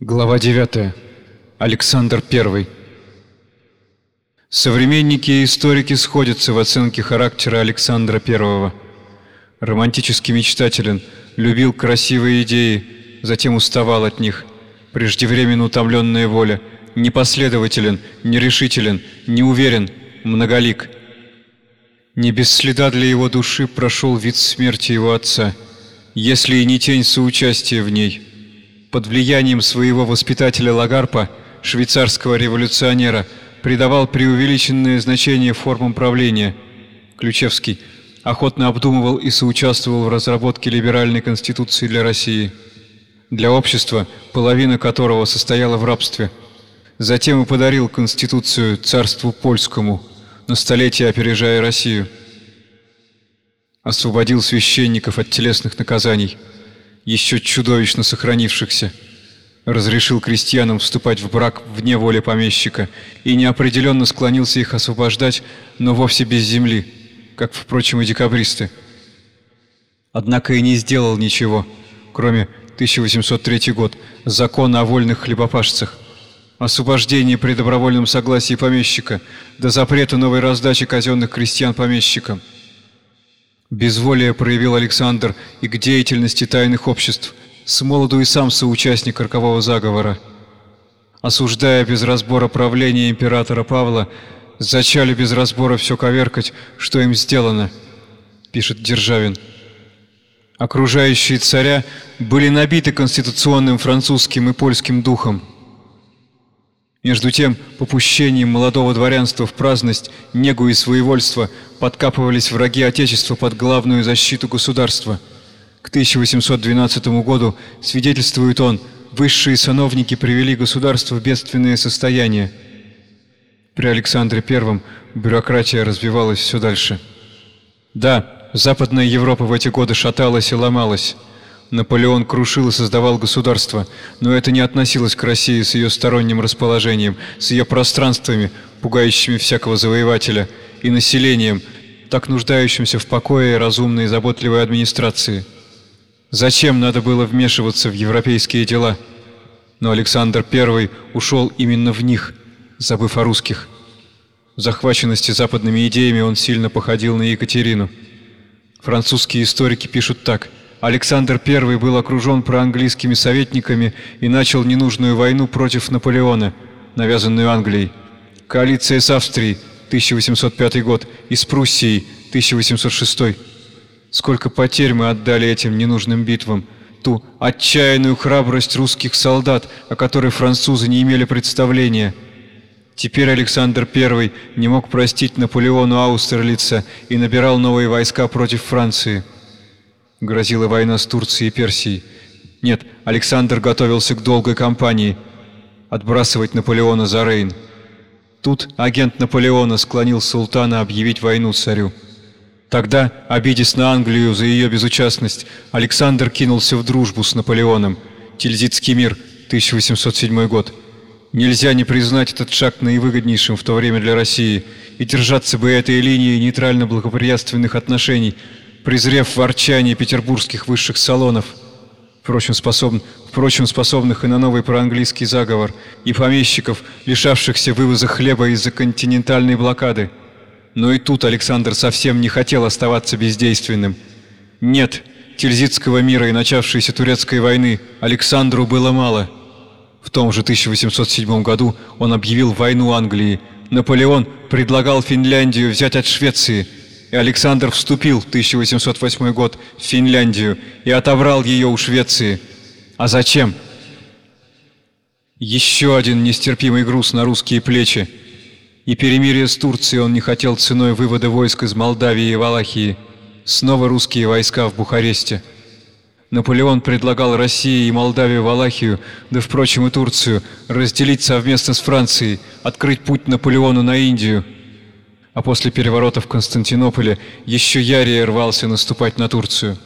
Глава 9. Александр I. Современники и историки сходятся в оценке характера Александра I. Романтически мечтателен, любил красивые идеи, затем уставал от них. Преждевременно утомленная воля, непоследователен, нерешителен, неуверен, многолик. Не без следа для его души прошел вид смерти его отца, если и не тень соучастия в ней – под влиянием своего воспитателя Лагарпа, швейцарского революционера, придавал преувеличенное значение формам правления. Ключевский охотно обдумывал и соучаствовал в разработке либеральной конституции для России, для общества, половина которого состояла в рабстве. Затем и подарил конституцию царству польскому, на столетие опережая Россию. Освободил священников от телесных наказаний – еще чудовищно сохранившихся, разрешил крестьянам вступать в брак вне воли помещика и неопределенно склонился их освобождать, но вовсе без земли, как, впрочем, и декабристы. Однако и не сделал ничего, кроме 1803 год, закона о вольных хлебопашцах, освобождении при добровольном согласии помещика до запрета новой раздачи казенных крестьян помещикам. Безволие проявил Александр и к деятельности тайных обществ, с молоду и сам соучастник рокового заговора. Осуждая без разбора правление императора Павла, зачали без разбора все коверкать, что им сделано, пишет Державин. Окружающие царя были набиты конституционным французским и польским духом. Между тем, попущением молодого дворянства в праздность, негу и своевольство подкапывались враги Отечества под главную защиту государства. К 1812 году, свидетельствует он, высшие сановники привели государство в бедственное состояние. При Александре I бюрократия развивалась все дальше. Да, Западная Европа в эти годы шаталась и ломалась. Наполеон крушил и создавал государство, но это не относилось к России с ее сторонним расположением, с ее пространствами, пугающими всякого завоевателя, и населением, так нуждающимся в покое и разумной и заботливой администрации. Зачем надо было вмешиваться в европейские дела? Но Александр I ушел именно в них, забыв о русских. В захваченности западными идеями он сильно походил на Екатерину. Французские историки пишут так – Александр I был окружен проанглийскими советниками и начал ненужную войну против Наполеона, навязанную Англией. Коалиция с Австрией, 1805 год, и с Пруссией, 1806. Сколько потерь мы отдали этим ненужным битвам, ту отчаянную храбрость русских солдат, о которой французы не имели представления. Теперь Александр I не мог простить Наполеону Аустерлица и набирал новые войска против Франции. Грозила война с Турцией и Персией. Нет, Александр готовился к долгой кампании. Отбрасывать Наполеона за Рейн. Тут агент Наполеона склонил султана объявить войну царю. Тогда, обидясь на Англию за ее безучастность, Александр кинулся в дружбу с Наполеоном. Тильзитский мир, 1807 год. Нельзя не признать этот шаг наивыгоднейшим в то время для России и держаться бы этой линии нейтрально-благоприятственных отношений – презрев ворчание петербургских высших салонов, впрочем, способн, впрочем, способных и на новый проанглийский заговор, и помещиков, лишавшихся вывоза хлеба из-за континентальной блокады. Но и тут Александр совсем не хотел оставаться бездейственным. Нет, Тильзитского мира и начавшейся турецкой войны Александру было мало. В том же 1807 году он объявил войну Англии. Наполеон предлагал Финляндию взять от Швеции – Александр вступил в 1808 год в Финляндию и отобрал ее у Швеции. А зачем? Еще один нестерпимый груз на русские плечи. И перемирие с Турцией он не хотел ценой вывода войск из Молдавии и Валахии. Снова русские войска в Бухаресте. Наполеон предлагал России и Молдавию Валахию, да, впрочем, и Турцию, разделить совместно с Францией, открыть путь Наполеону на Индию – а после переворота в Константинополе еще ярее рвался наступать на Турцию.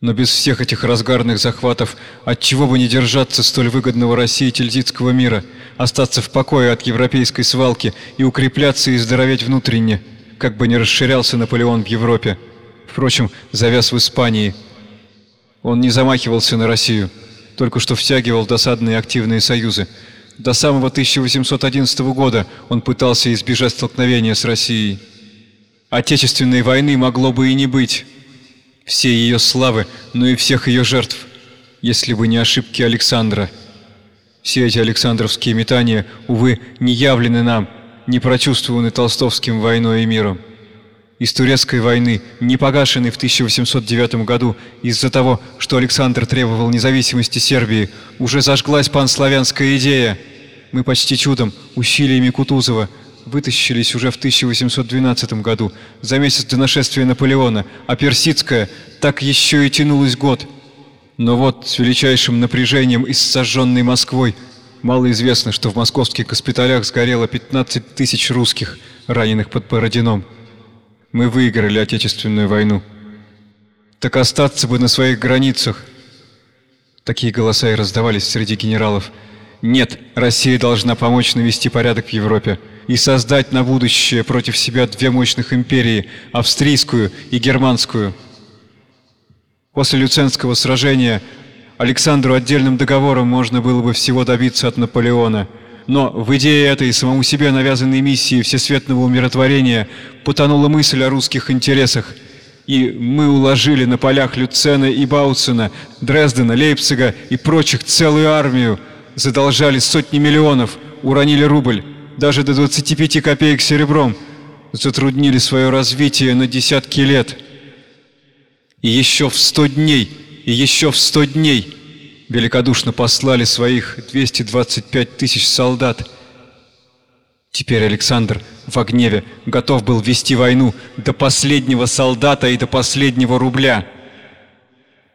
Но без всех этих разгарных захватов отчего бы не держаться столь выгодного России тильзитского мира, остаться в покое от европейской свалки и укрепляться и здороветь внутренне, как бы не расширялся Наполеон в Европе. Впрочем, завяз в Испании. Он не замахивался на Россию. только что втягивал досадные активные союзы. До самого 1811 года он пытался избежать столкновения с Россией. Отечественной войны могло бы и не быть. Все ее славы, но и всех ее жертв, если бы не ошибки Александра. Все эти Александровские метания, увы, не явлены нам, не прочувствованы Толстовским войной и миром из турецкой войны, не погашенной в 1809 году из-за того, что Александр требовал независимости Сербии, уже зажглась панславянская идея. Мы почти чудом, усилиями Кутузова, вытащились уже в 1812 году, за месяц до нашествия Наполеона, а персидская так еще и тянулась год. Но вот с величайшим напряжением и с сожженной Москвой мало известно, что в московских госпиталях сгорело 15 тысяч русских, раненых под Бородином. Мы выиграли Отечественную войну. Так остаться бы на своих границах. Такие голоса и раздавались среди генералов. Нет, Россия должна помочь навести порядок в Европе и создать на будущее против себя две мощных империи, австрийскую и германскую. После Люценского сражения Александру отдельным договором можно было бы всего добиться от Наполеона – но в идее этой самому себе навязанной миссии всесветного умиротворения потонула мысль о русских интересах. И мы уложили на полях Люцена и Бауцена, Дрездена, Лейпцига и прочих целую армию, задолжали сотни миллионов, уронили рубль, даже до 25 копеек серебром, затруднили свое развитие на десятки лет. И еще в сто дней, и еще в сто дней – великодушно послали своих 225 тысяч солдат. Теперь Александр в гневе готов был вести войну до последнего солдата и до последнего рубля.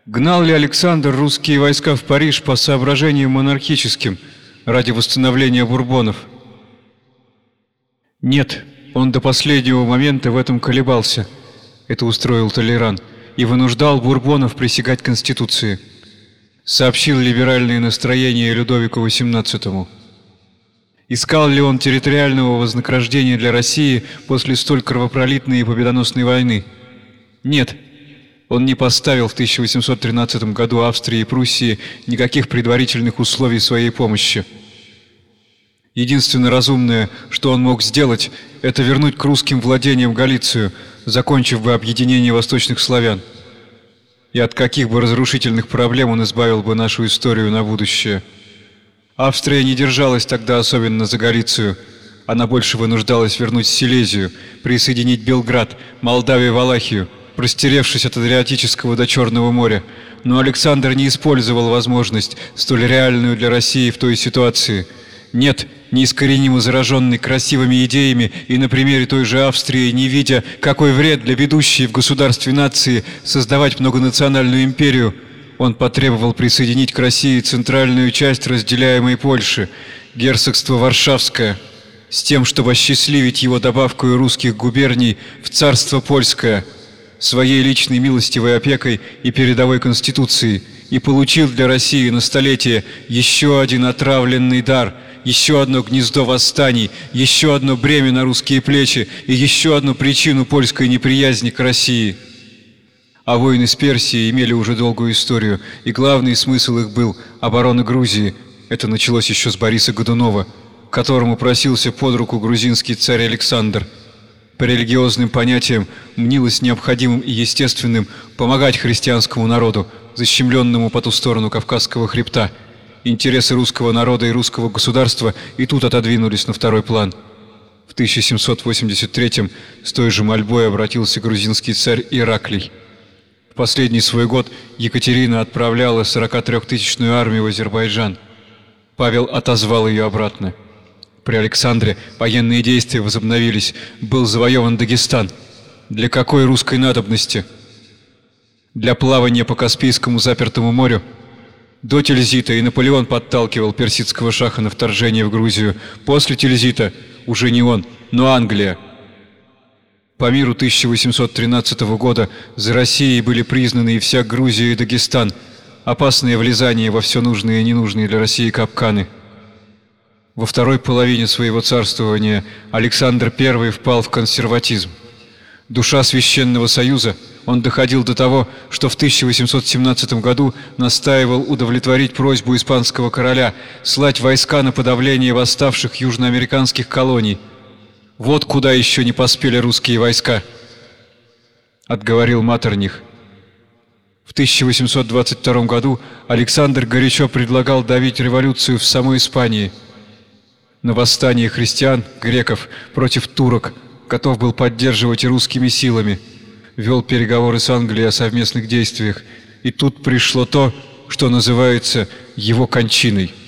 Гнал ли Александр русские войска в Париж по соображениям монархическим ради восстановления бурбонов? Нет, он до последнего момента в этом колебался. Это устроил Толеран и вынуждал бурбонов присягать Конституции сообщил либеральные настроения Людовику XVIII. Искал ли он территориального вознаграждения для России после столь кровопролитной и победоносной войны? Нет, он не поставил в 1813 году Австрии и Пруссии никаких предварительных условий своей помощи. Единственное разумное, что он мог сделать, это вернуть к русским владениям Галицию, закончив бы объединение восточных славян и от каких бы разрушительных проблем он избавил бы нашу историю на будущее. Австрия не держалась тогда особенно за Галицию. Она больше вынуждалась вернуть Силезию, присоединить Белград, Молдавию, Валахию, простеревшись от Адриатического до Черного моря. Но Александр не использовал возможность, столь реальную для России в той ситуации – нет, неискоренимо зараженный красивыми идеями и на примере той же Австрии, не видя, какой вред для ведущей в государстве нации создавать многонациональную империю, он потребовал присоединить к России центральную часть разделяемой Польши, герцогство Варшавское, с тем, чтобы осчастливить его добавкой русских губерний в царство польское, своей личной милостивой опекой и передовой конституцией, и получил для России на столетие еще один отравленный дар – еще одно гнездо восстаний, еще одно бремя на русские плечи и еще одну причину польской неприязни к России. А войны с Персией имели уже долгую историю, и главный смысл их был оборона Грузии. Это началось еще с Бориса Годунова, которому просился под руку грузинский царь Александр. По религиозным понятиям мнилось необходимым и естественным помогать христианскому народу, защемленному по ту сторону Кавказского хребта – Интересы русского народа и русского государства и тут отодвинулись на второй план. В 1783 с той же мольбой обратился грузинский царь Ираклий. В последний свой год Екатерина отправляла 43-тысячную армию в Азербайджан. Павел отозвал ее обратно. При Александре военные действия возобновились, был завоеван Дагестан. Для какой русской надобности? Для плавания по Каспийскому запертому морю – до Тильзита и Наполеон подталкивал персидского шаха на вторжение в Грузию. После Тильзита уже не он, но Англия. По миру 1813 года за Россией были признаны и вся Грузия и Дагестан, опасные влезания во все нужные и ненужные для России капканы. Во второй половине своего царствования Александр I впал в консерватизм. Душа Священного Союза – он доходил до того, что в 1817 году настаивал удовлетворить просьбу испанского короля слать войска на подавление восставших южноамериканских колоний. Вот куда еще не поспели русские войска, отговорил Матерних. В 1822 году Александр горячо предлагал давить революцию в самой Испании. На восстание христиан, греков против турок готов был поддерживать русскими силами – вел переговоры с Англией о совместных действиях, и тут пришло то, что называется его кончиной –